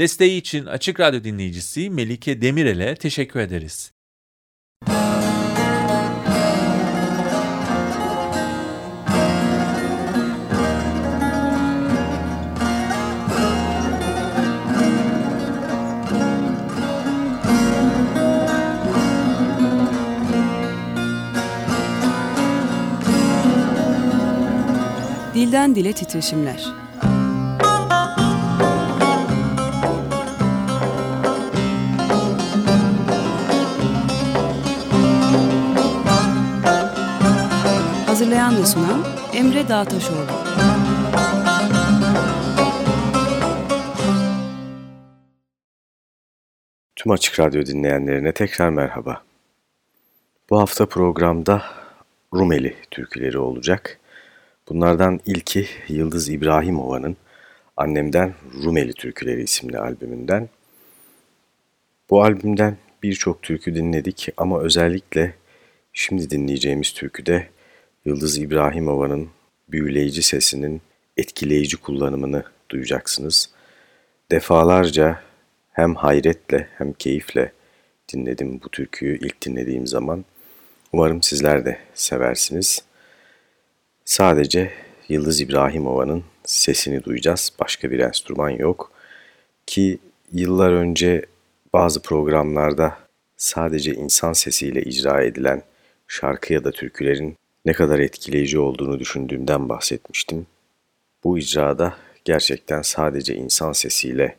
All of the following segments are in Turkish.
Desteği için Açık Radyo dinleyicisi Melike Demirel'e teşekkür ederiz. Dilden Dile Titreşimler Hazırlayan ve sunan Emre Dağtaşoğlu Tüm Açık Radyo dinleyenlerine tekrar merhaba. Bu hafta programda Rumeli türküleri olacak. Bunlardan ilki Yıldız İbrahimova'nın Annemden Rumeli Türküleri isimli albümünden. Bu albümden birçok türkü dinledik ama özellikle şimdi dinleyeceğimiz türküde Yıldız İbrahimova'nın büyüleyici sesinin etkileyici kullanımını duyacaksınız. Defalarca hem hayretle hem keyifle dinledim bu türküyü ilk dinlediğim zaman. Umarım sizler de seversiniz. Sadece Yıldız İbrahimova'nın sesini duyacağız. Başka bir enstrüman yok. Ki yıllar önce bazı programlarda sadece insan sesiyle icra edilen şarkı ya da türkülerin ne kadar etkileyici olduğunu düşündüğümden bahsetmiştim. Bu icrada gerçekten sadece insan sesiyle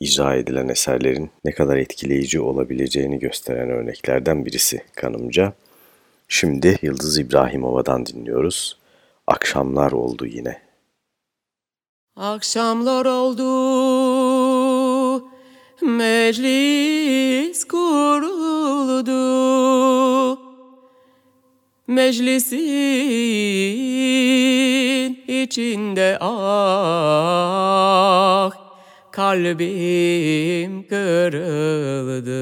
icra edilen eserlerin ne kadar etkileyici olabileceğini gösteren örneklerden birisi kanımca. Şimdi Yıldız İbrahimova'dan dinliyoruz. Akşamlar oldu yine. Akşamlar oldu, meclis kuruldu. Meclisin içinde ah kalbim kırıldı.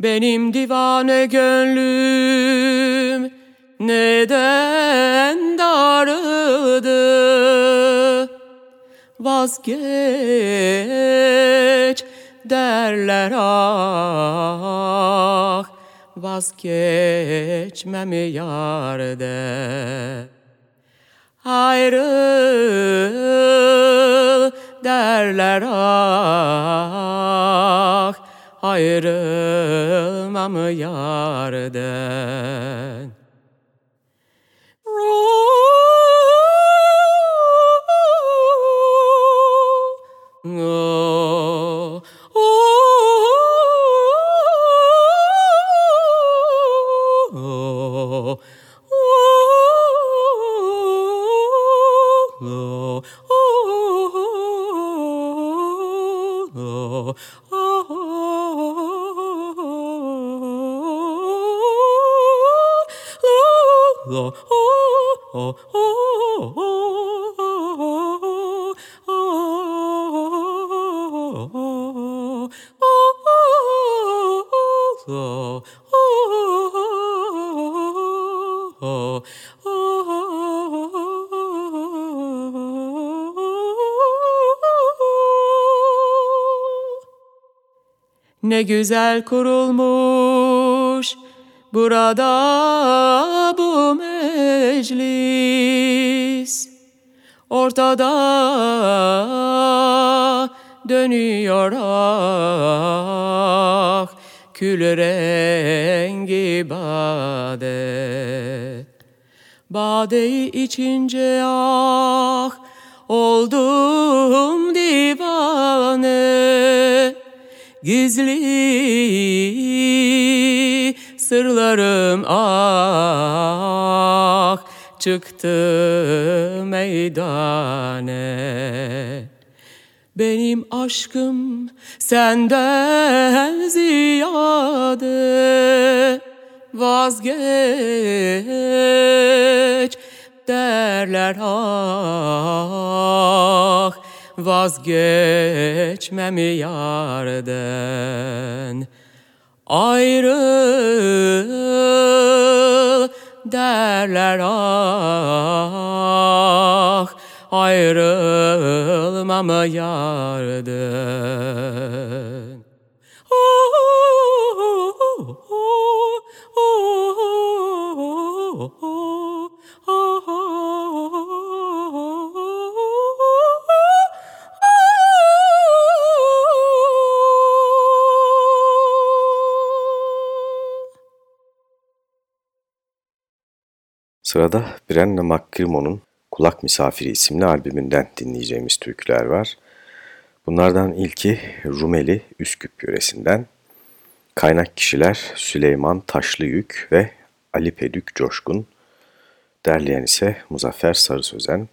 Benim divane gönlüm neden darıldı? Vazgeç derler ah Vazgeçmem yarde Ayrıl derler ah Ayrılmam yarden Ne güzel kurulmuş burada bu meclis. Ortada dönüyor ah kül rengi bade. Badeyi içince ah oldum divane. Gizli sırlarım ah çıktı meydane. Benim aşkım senden ziyade Vazgeç derler. Ah Vazgeçmem yarden. Ayrıl derler. Ah ayrılmama yardın. Sırada Brenna McCrimon'un Kulak Misafiri isimli albümünden dinleyeceğimiz türküler var. Bunlardan ilki Rumeli Üsküp yöresinden. Kaynak kişiler Süleyman Taşlıyük ve Ali Pedük Coşkun. Derleyen ise Muzaffer Sarı Sözen.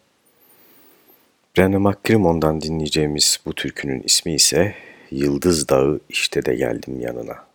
Brenna McCrimon'dan dinleyeceğimiz bu türkünün ismi ise Yıldız Dağı İşte de Geldim Yanına.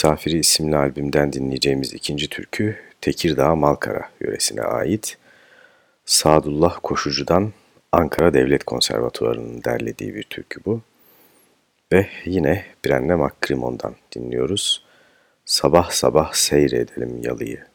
Misafiri isimli albümden dinleyeceğimiz ikinci türkü Tekirdağ Malkara yöresine ait. Sadullah Koşucu'dan Ankara Devlet Konservatuvarı'nın derlediği bir türkü bu. Ve yine Brenne Makrimon'dan dinliyoruz. Sabah sabah seyredelim yalıyı.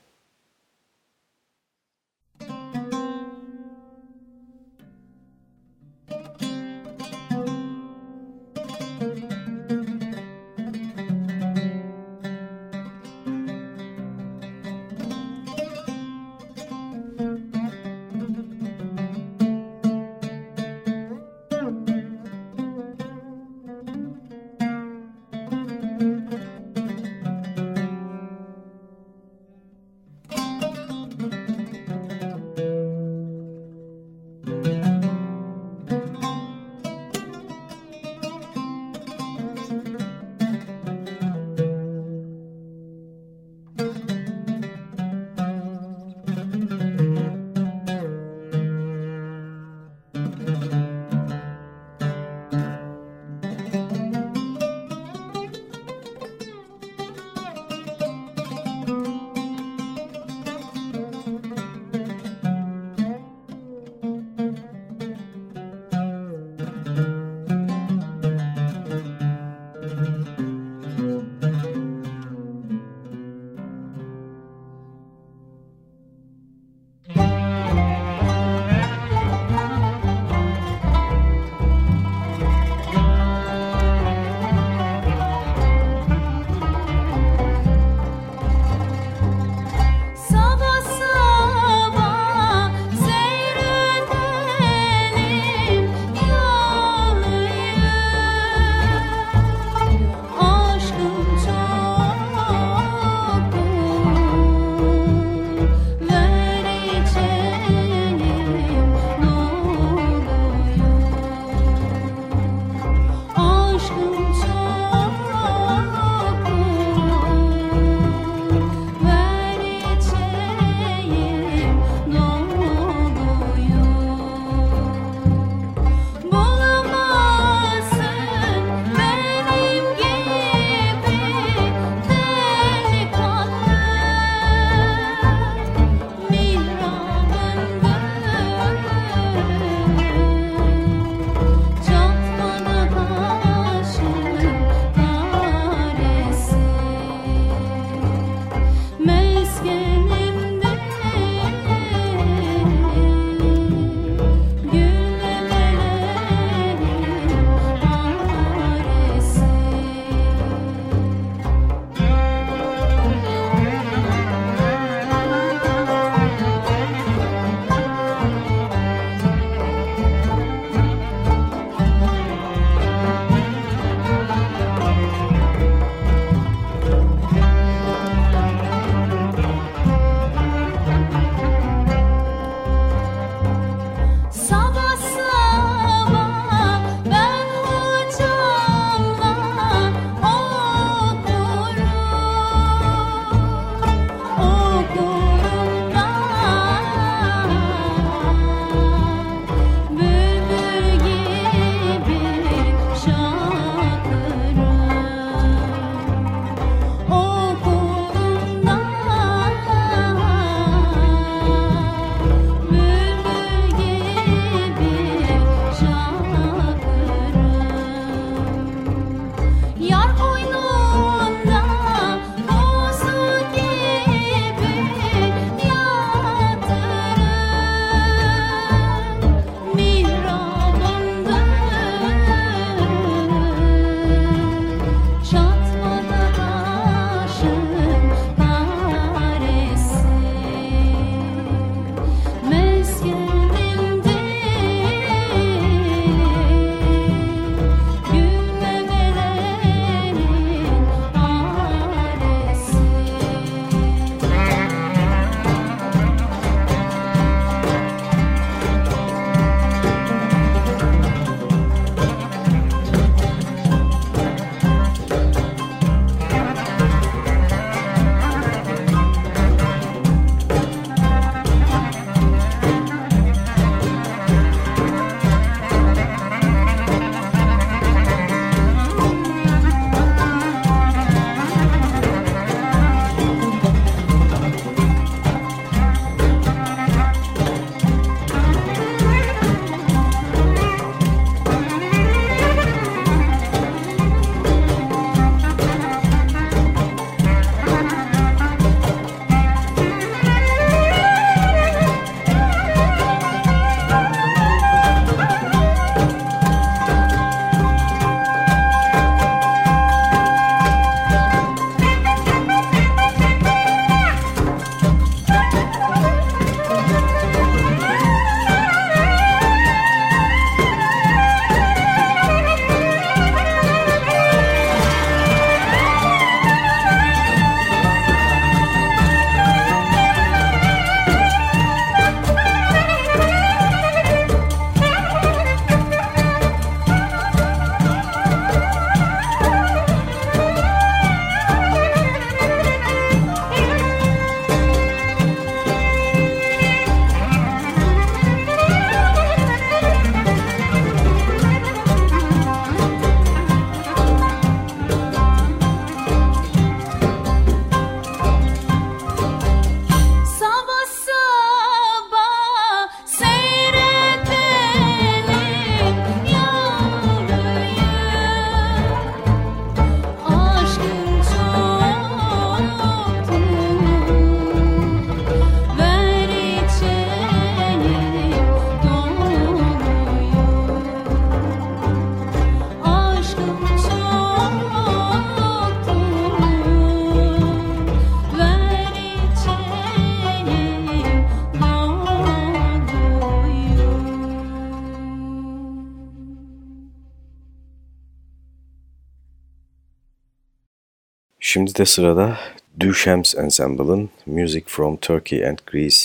Şimdi de sırada Duchamps Ensemble'ın Music from Turkey and Greece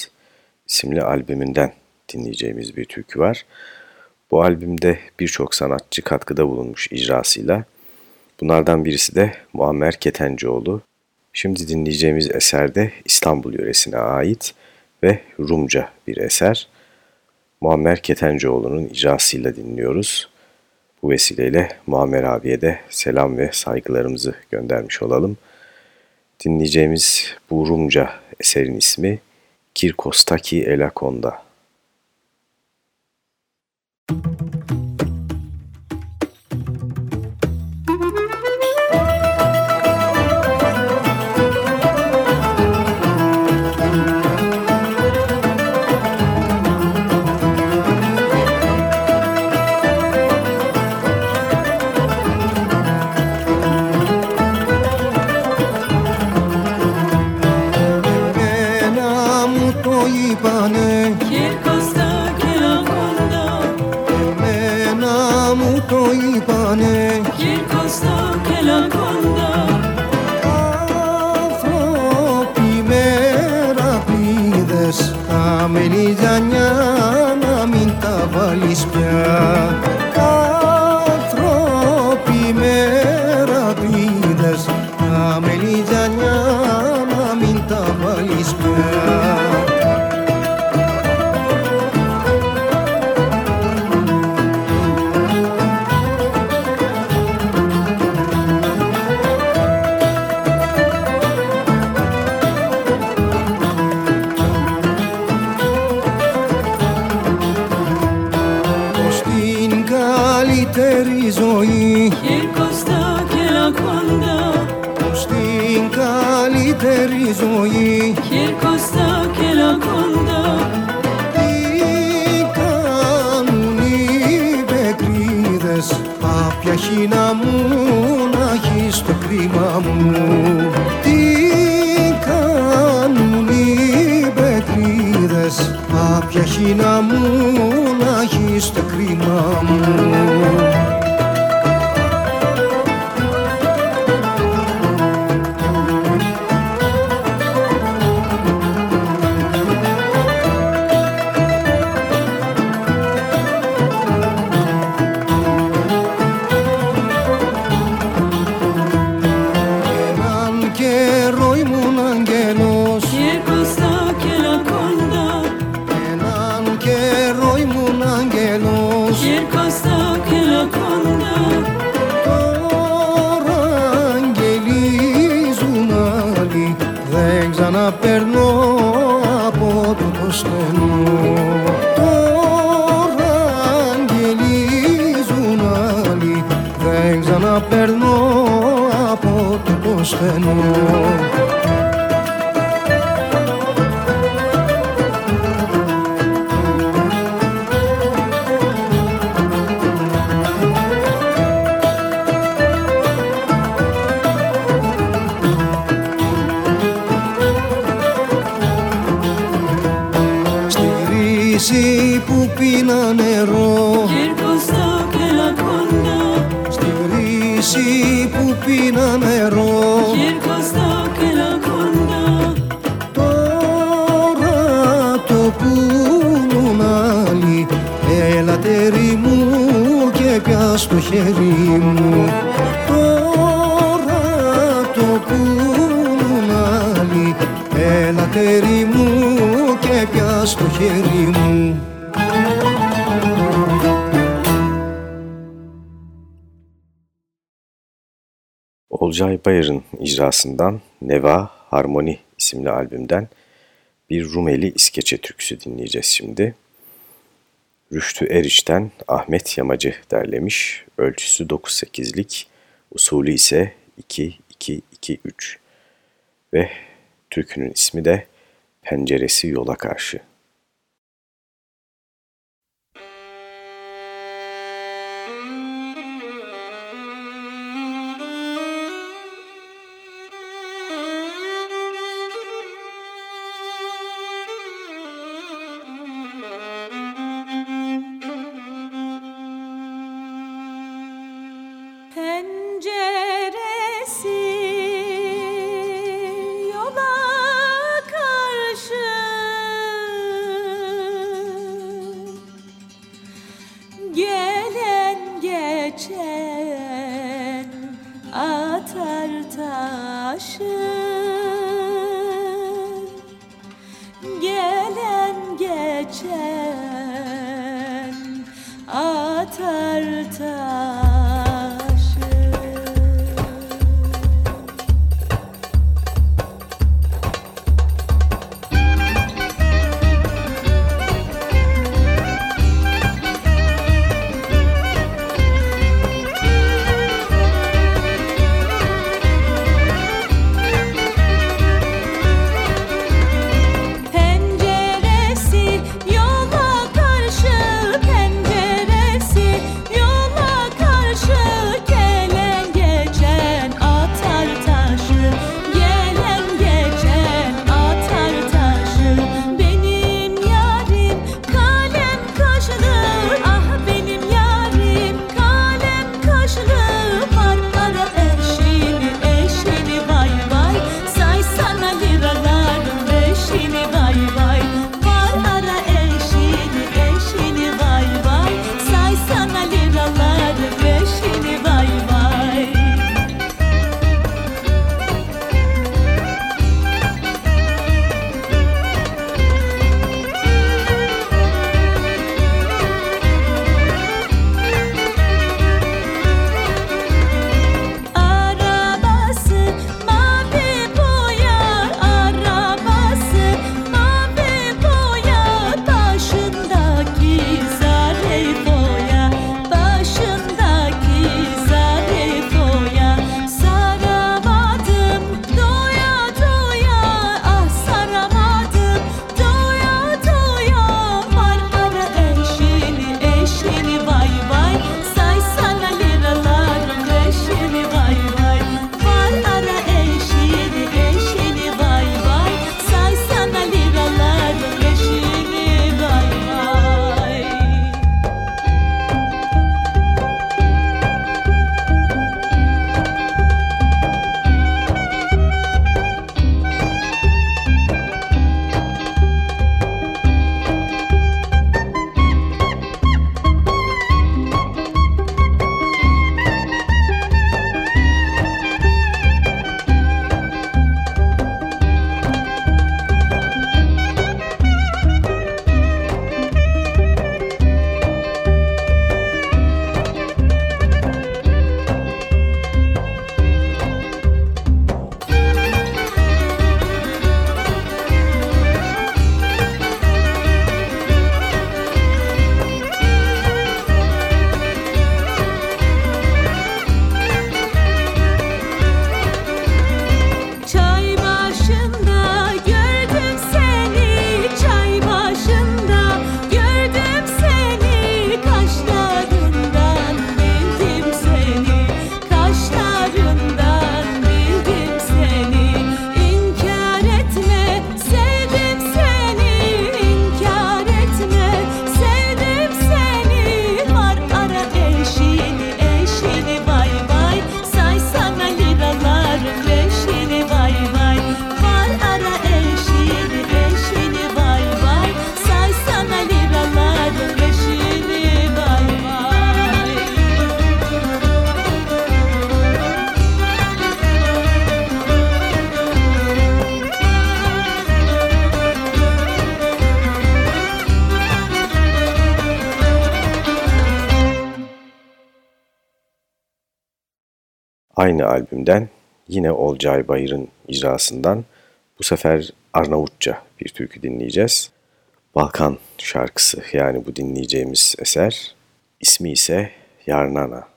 isimli albümünden dinleyeceğimiz bir türkü var. Bu albümde birçok sanatçı katkıda bulunmuş icrasıyla. Bunlardan birisi de Muammer Ketencoğlu. Şimdi dinleyeceğimiz eser de İstanbul yöresine ait ve Rumca bir eser. Muammer Ketencoğlu'nun icrasıyla dinliyoruz. Bu vesileyle Muammer abiye de selam ve saygılarımızı göndermiş olalım. Dinleyeceğimiz bu Rumca eserin ismi Kirkostaki Elakonda. χαμένη ζανιά να μην τα βάλεις πια 沉默 Olcay Bayır'ın icrasından Neva Harmoni isimli albümden bir Rumeli İskeçe türküsü dinleyeceğiz şimdi. Rüştü Eriç'ten Ahmet Yamacı derlemiş. Ölçüsü 9-8'lik, usulü ise 2-2-2-3 ve türkünün ismi de Penceresi Yola Karşı. Aynı albümden yine Olcay Bayır'ın icrasından bu sefer Arnavutça bir türkü dinleyeceğiz. Balkan şarkısı yani bu dinleyeceğimiz eser. İsmi ise Yarnana.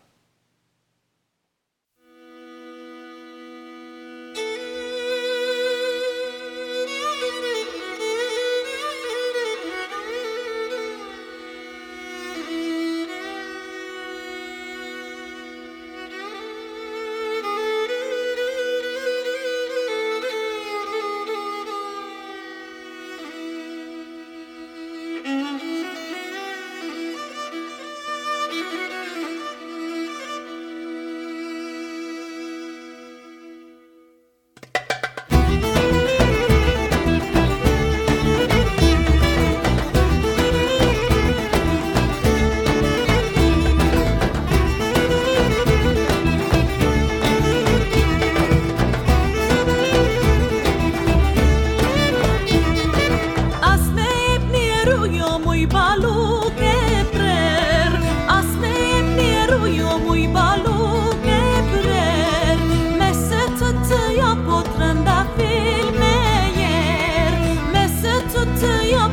mjerujo mój baluke prer A sme mjerujo mój baluke prer Mese të të jo po të rënda filme jer Mese të të jo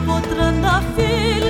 filme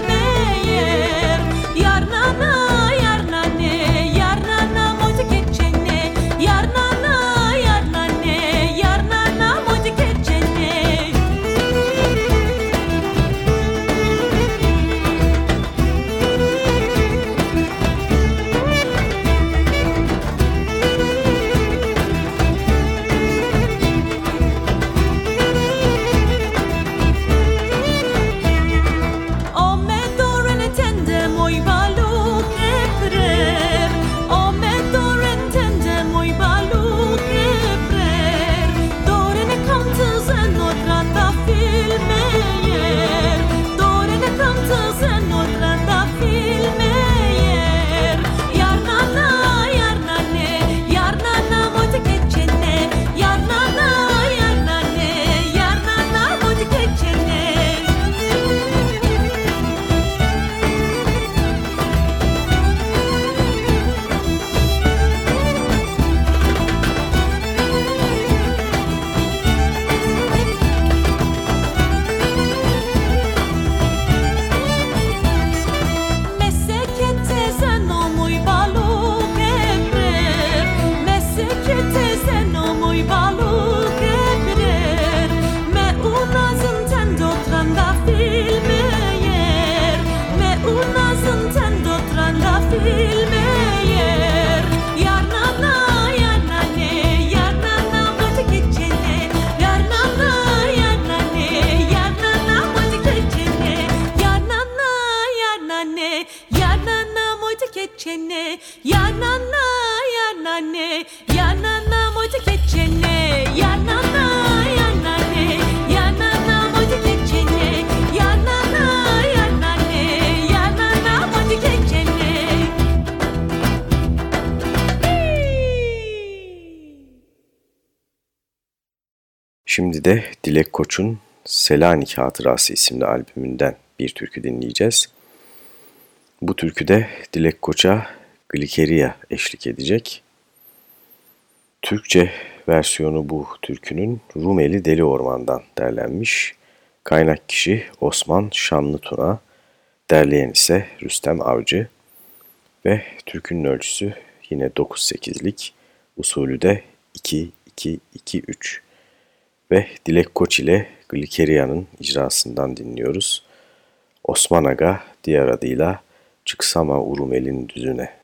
de Dilek Koç'un Selanik Hatırası isimli albümünden bir türkü dinleyeceğiz. Bu türküde Dilek Koç'a Glikeria eşlik edecek. Türkçe versiyonu bu türkünün Rumeli Deli Orman'dan derlenmiş. Kaynak kişi Osman Şanlıtuna, derleyen ise Rüstem Avcı ve türkünün ölçüsü yine 9-8'lik, usulü de 2-2-2-3 ve Dilek Koç ile Glikeria'nın icrasından dinliyoruz. Osman Aga diğer adıyla Çıksama Urumel'in düzüne.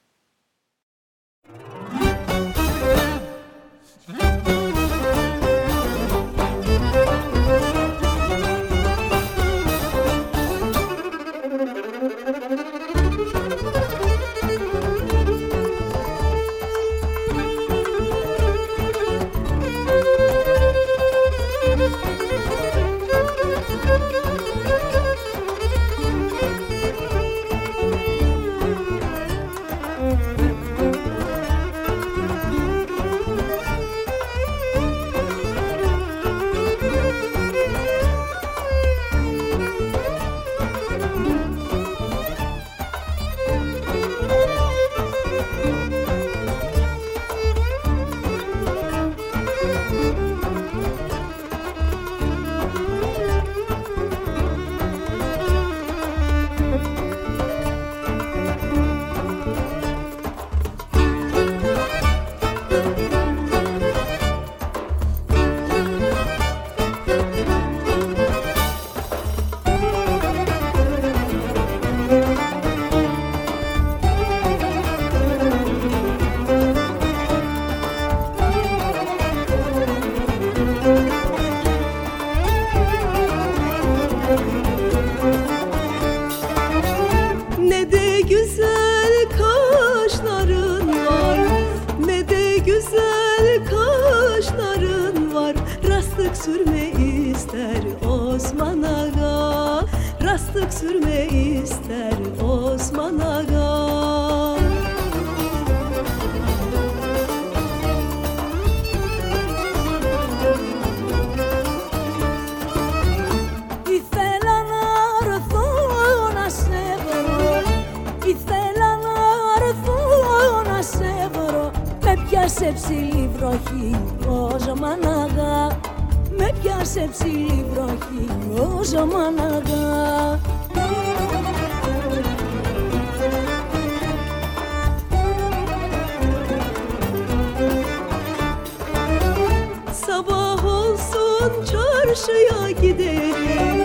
Sabah olsun çarşıya giderim.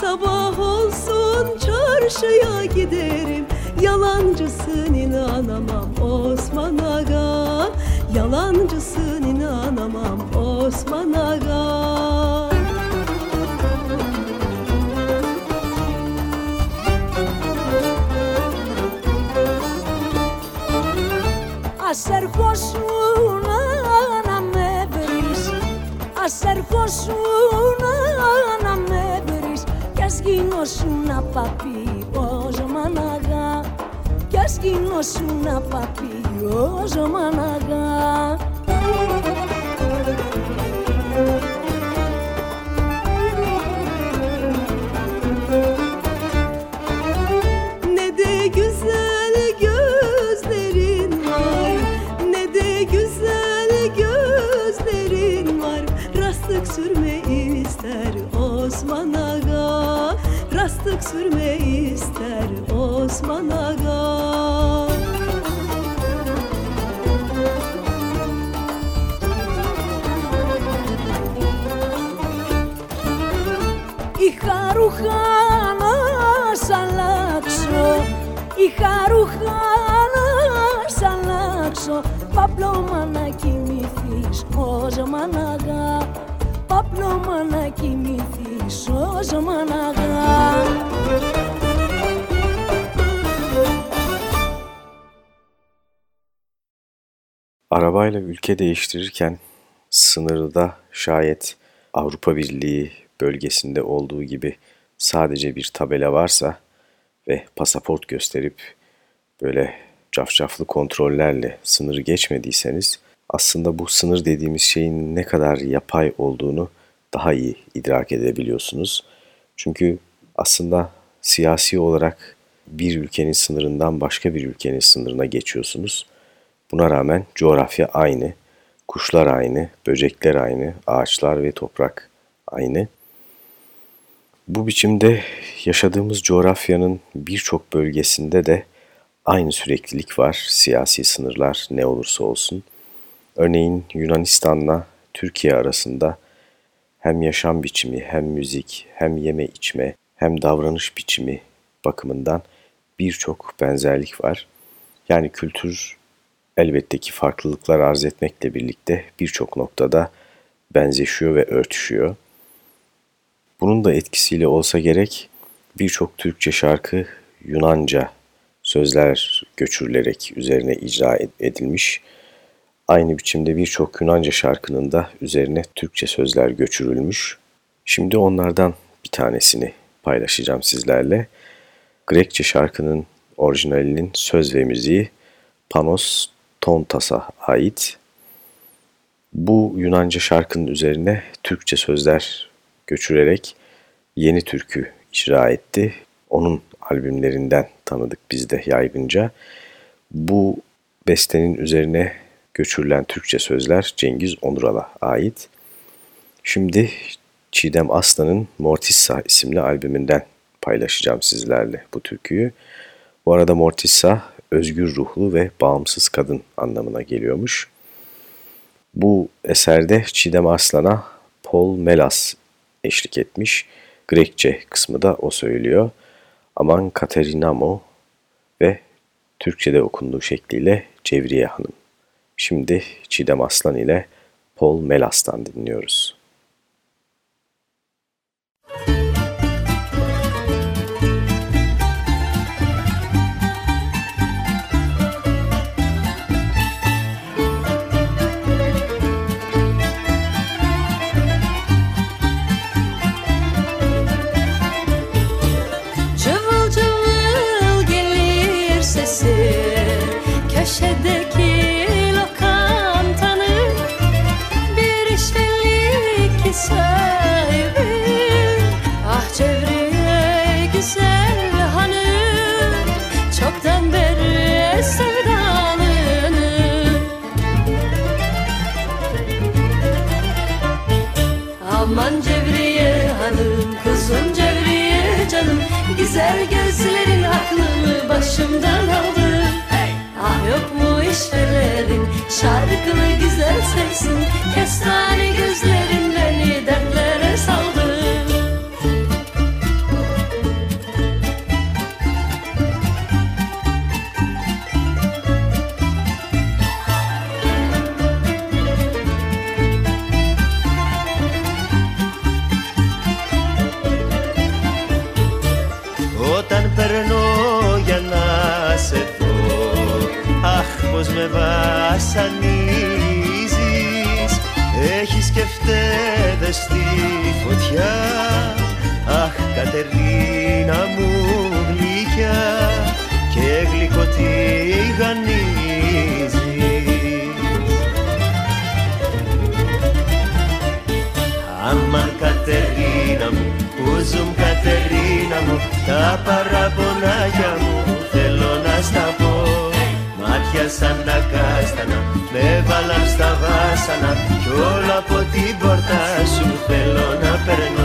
Sabah olsun çarşıya giderim. Yalancısın inanamam Osman Aga. Yalancısın inanamam Osman Aga. Hacer Josué Ας ερχόσουν να με βρεις Κι ας γινώσουν παπί όσο μαναγά Κι ας γινώσουν παπί όσο μαναγά Είχα ρούχα να σ' αλλάξω Παπλώμα να κοιμηθείς όσο μ' αναγά Παπλώμα να κοιμηθείς όσο μ' αναγά Arabayla ülke değiştirirken sınırda şayet Avrupa Birliği bölgesinde olduğu gibi sadece bir tabela varsa ve pasaport gösterip böyle cafcaflı kontrollerle sınırı geçmediyseniz aslında bu sınır dediğimiz şeyin ne kadar yapay olduğunu daha iyi idrak edebiliyorsunuz. Çünkü aslında siyasi olarak bir ülkenin sınırından başka bir ülkenin sınırına geçiyorsunuz. Buna rağmen coğrafya aynı, kuşlar aynı, böcekler aynı, ağaçlar ve toprak aynı. Bu biçimde yaşadığımız coğrafyanın birçok bölgesinde de aynı süreklilik var, siyasi sınırlar ne olursa olsun. Örneğin Yunanistan'la Türkiye arasında hem yaşam biçimi, hem müzik, hem yeme içme, hem davranış biçimi bakımından birçok benzerlik var. Yani kültür elbette ki farklılıklar arz etmekle birlikte birçok noktada benzeşiyor ve örtüşüyor. Bunun da etkisiyle olsa gerek birçok Türkçe şarkı Yunanca sözler göçürülerek üzerine icra edilmiş. Aynı biçimde birçok Yunanca şarkının da üzerine Türkçe sözler göçürülmüş. Şimdi onlardan bir tanesini paylaşacağım sizlerle. Grekçe şarkının orijinalinin söz ve müziği Panos Tontas'a ait. Bu Yunanca şarkının üzerine Türkçe sözler göçürerek yeni türkü icra etti. Onun albümlerinden tanıdık biz de yaygınca. Bu bestenin üzerine göçürülen Türkçe sözler Cengiz Onural'a ait. Şimdi Çiğdem Aslan'ın Mortissa isimli albümünden paylaşacağım sizlerle bu türküyü. Bu arada Mortissa özgür ruhlu ve bağımsız kadın anlamına geliyormuş. Bu eserde Çiğdem Aslan'a Paul Melas eşlik etmiş. Grekçe kısmı da o söylüyor. Aman Katerinamo ve Türkçe'de okunduğu şekliyle Cevriye Hanım. Şimdi Çiğdem Aslan ile Paul Melas'tan dinliyoruz. şarkılı güzel sesin Kestane gözlerin beni dertlere saldı Όταν περνώ για να σε δω Αχ πως με βασανίζεις φωτιά Αχ Κατερίνα μου γλυκιά Και γλυκό τηγανίζεις Αμάν Κατερίνα μου, ούζουμ Κατερίνα μου Τα παραπονάκια μου σαν τα κάστανα, με βάλαν στα βάσανα Κι όλα από την πόρτα σου θέλω να περνώ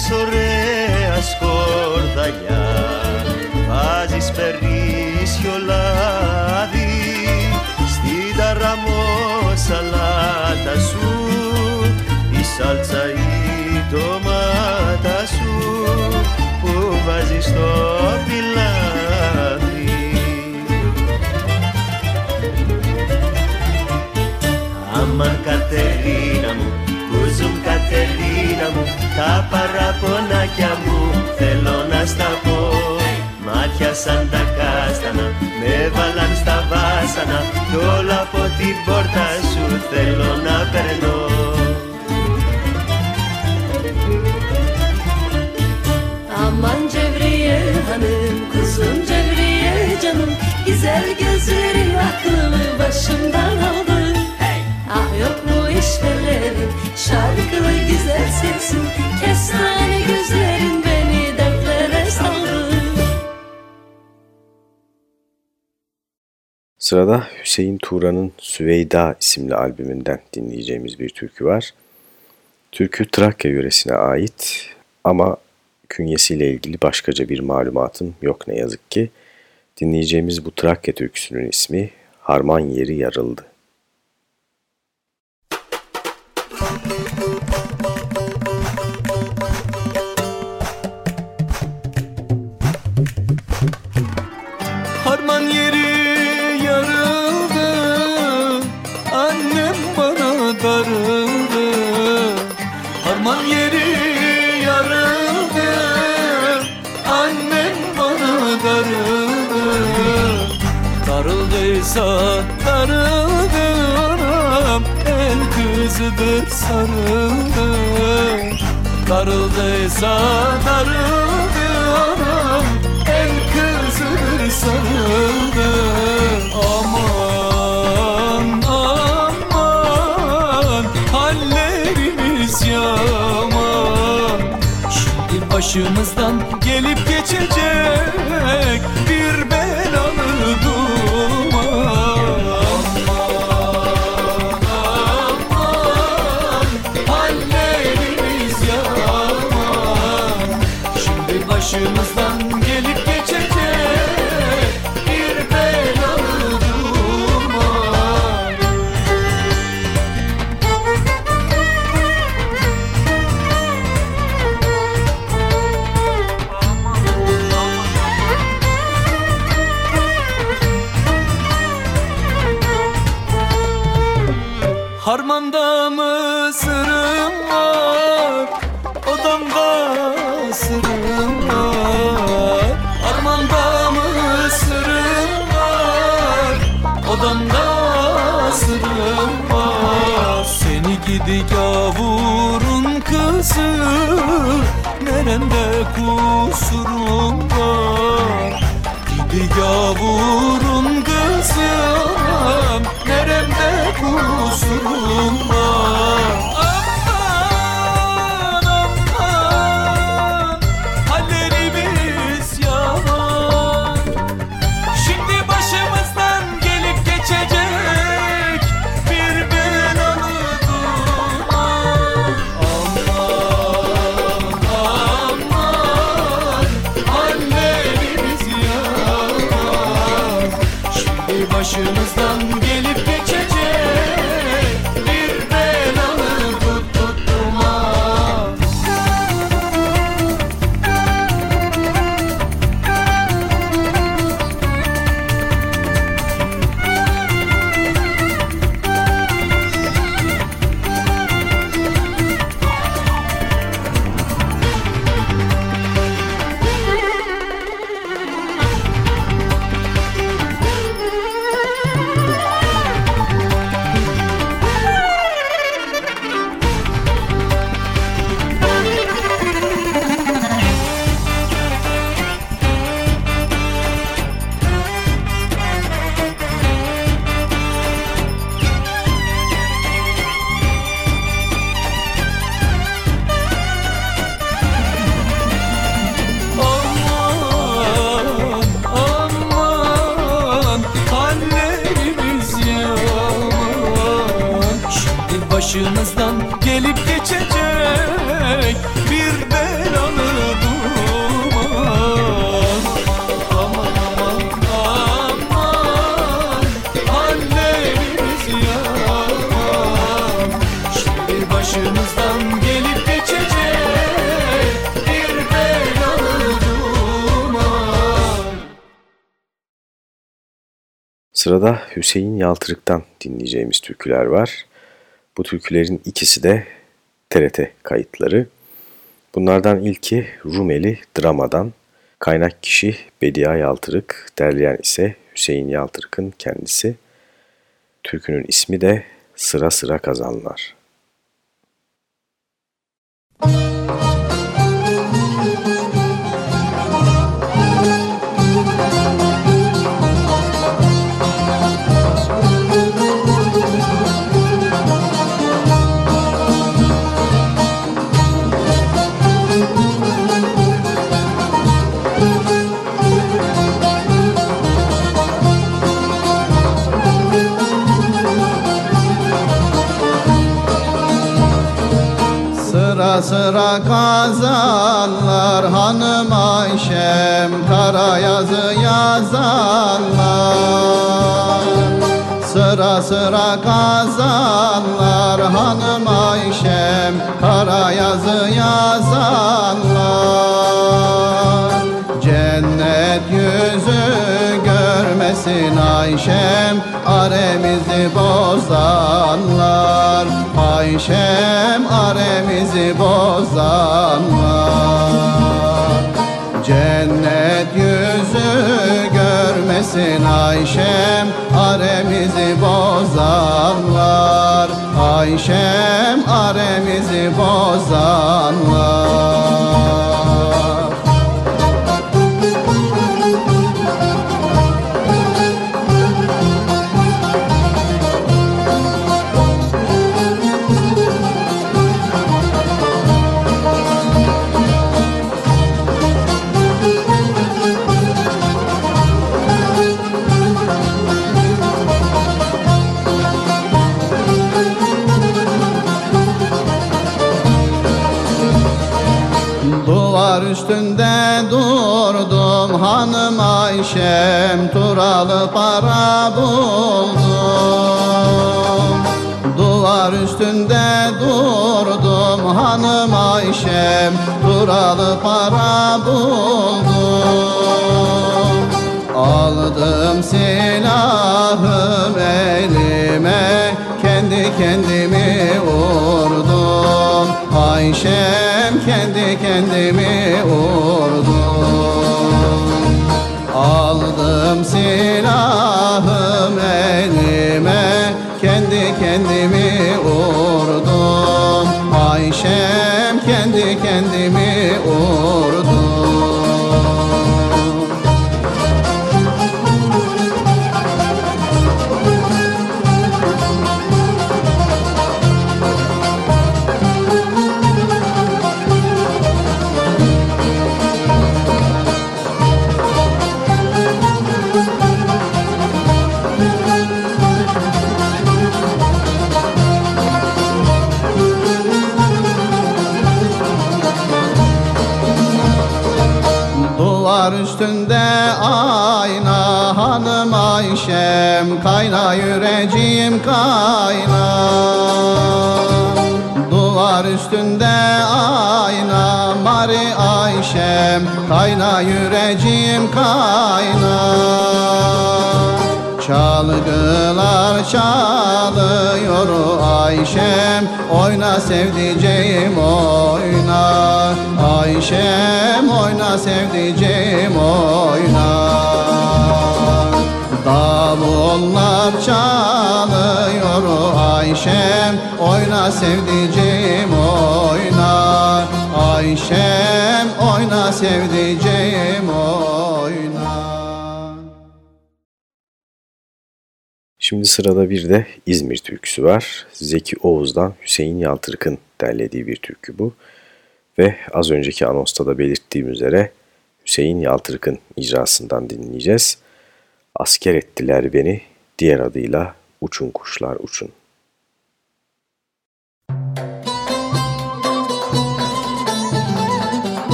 Φτιάχνεις ωραία σκορδαλιά Βάζεις περίσσιο λάδι Στην ταραμό σαλάτα σου. Η σάλτσα η ντομάτα σου Που βάζεις στο πιλάδι Αμάν Κατερίνα μου, κούζουμ Κατερίνα μου Τα παραπονάκια μου θέλω να στα πω. Μάτια σαν τα κάστανα, με βάλαν στα βάσανα Κι όλα από την πόρτα σου θέλω να περνώ. Aman Cevriye hanım, kuzum Cevriye canım Güzel gözlerin aklımı başımdan aldı şarkılı güzel sesin Kestane gözlerin beni dertlere saldı Sırada Hüseyin Turan'ın Süveyda isimli albümünden dinleyeceğimiz bir türkü var. Türkü Trakya yöresine ait ama künyesiyle ilgili başkaca bir malumatım yok ne yazık ki. Dinleyeceğimiz bu Trakya türküsünün ismi Harman Yeri Yarıldı. Anam El kızıdır sarıldı Darıldıysa darıldı anam El kızıdır sarıldı Aman aman Hallerimiz yaman. Şimdi başımızdan gelip geçecek Sırada Hüseyin Yaltırık'tan dinleyeceğimiz türküler var. Bu türkülerin ikisi de TRT kayıtları. Bunlardan ilki Rumeli Drama'dan. Kaynak kişi Bedia Yaltırık, derleyen ise Hüseyin Yaltırık'ın kendisi. Türkünün ismi de Sıra Sıra Kazanlar. Sıra sıra kazanlar hanım Ayşem Kara yazı yazanlar. Sıra sıra kazanlar hanım Ayşem Kara yazı yazanlar görmesin Ayşem Aremizi bozanlar. Ayşem aremizi bozanlar. Cennet yüzü görmesin Ayşem Aremizi bozanlar. Ayşem aremizi bozanlar hanım Ayşem Turalı para buldum. Duvar üstünde durdum hanım Ayşem Turalı para buldum. Aldım silahım elime Kendi kendimi vurdum. Ayşem kendi kendimi vurdum Ayşem Kayna yüreğim kayna Duvar üstünde ayna Mari Ayşem Kayna yüreğim kayna Çalgılar çalıyor Ayşem Oyna sevdiceğim oyna. Ayşem oyna sevdiceğim oyna Davullar çalıyor Ayşem Oyna sevdiceğim oyna Ayşem oyna sevdiceğim oyna Şimdi sırada bir de İzmir türküsü var. Zeki Oğuz'dan Hüseyin Yaltırk'ın derlediği bir türkü bu. Ve az önceki anosta da belirttiğim üzere Hüseyin Yaltırk'ın icrasından dinleyeceğiz. Asker ettiler beni, diğer adıyla Uçun Kuşlar Uçun.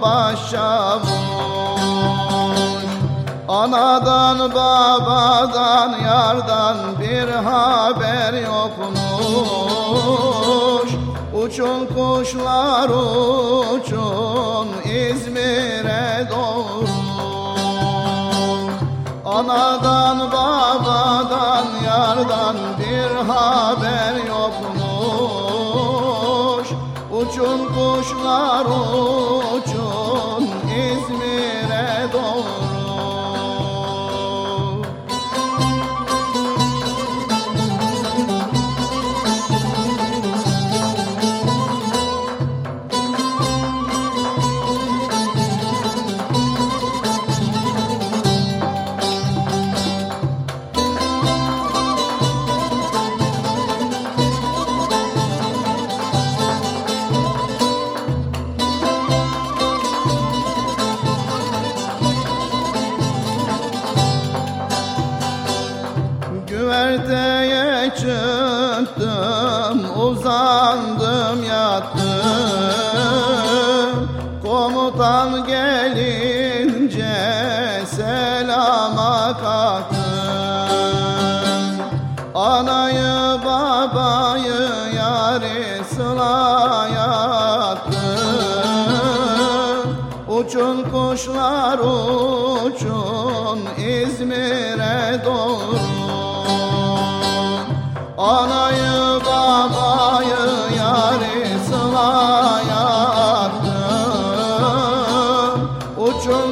Oldum başçavuş Anadan babadan yardan bir haber yokmuş. Uçun kuşlar uçun İzmir'e doğru. Anadan babadan yardan bir haber yokmuş. Uçun kuşlar uçun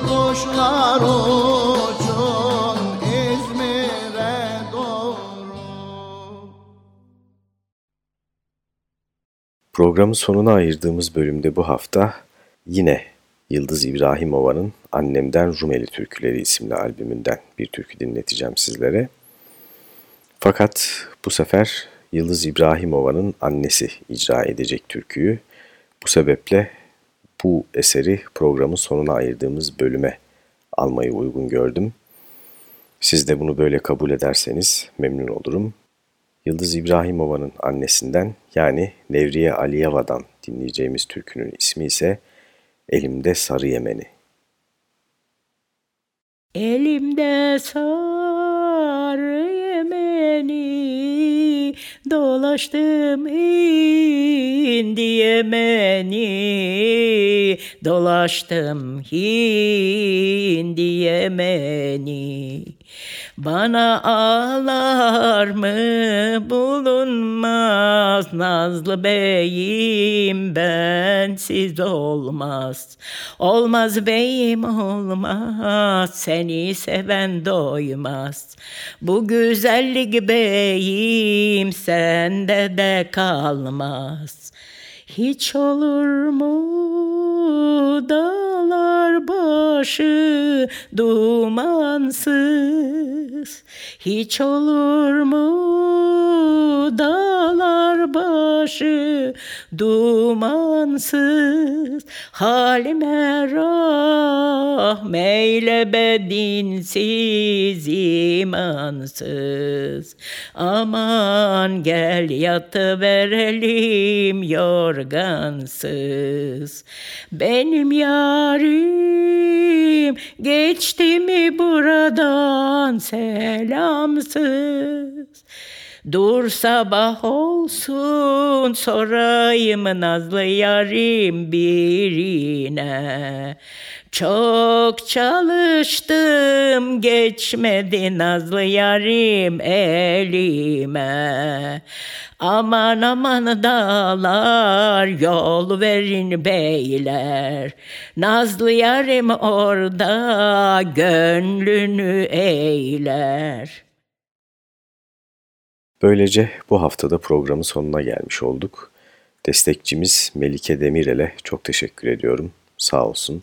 kuşlar uçun İzmir'e doğru. Programın sonuna ayırdığımız bölümde bu hafta yine Yıldız İbrahimova'nın Annemden Rumeli Türküleri isimli albümünden bir türkü dinleteceğim sizlere. Fakat bu sefer Yıldız İbrahimova'nın annesi icra edecek türküyü. Bu sebeple bu eseri programın sonuna ayırdığımız bölüme almayı uygun gördüm. Siz de bunu böyle kabul ederseniz memnun olurum. Yıldız İbrahimova'nın annesinden yani Nevriye Aliyeva'dan dinleyeceğimiz türkünün ismi ise Elimde Sarı Yemeni. Elimde sarı Dolaştım hindi yemeni Dolaştım hindi yemeni bana ağlar mı bulunmaz Nazlı beyim bensiz olmaz. Olmaz beyim olmaz. Seni seven doymaz. Bu güzellik beyim sende de kalmaz. Hiç olur mu dağlar başı dumansız. Hiç olur mu dağlar başı dumansız? Halime rahmeyle bedinsiz imansız. Aman gel yatı verelim yorgansız Benim yarim geçti mi buradan selamsız? Dur sabah olsun sorayım nazlı yarim birine çok çalıştım geçmedi nazlı yarim elime Aman aman dağlar yol verin beyler Nazlı yarim orada gönlünü eyler Böylece bu haftada programın sonuna gelmiş olduk. Destekçimiz Melike Demirel'e çok teşekkür ediyorum. Sağ olsun.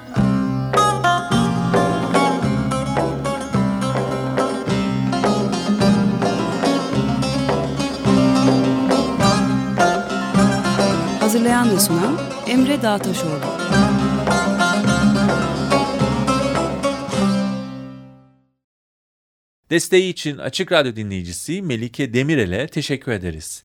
Hazırlayan ve sunan Emre Dağtaşoğlu. Desteği için Açık Radyo dinleyicisi Melike Demirel'e teşekkür ederiz.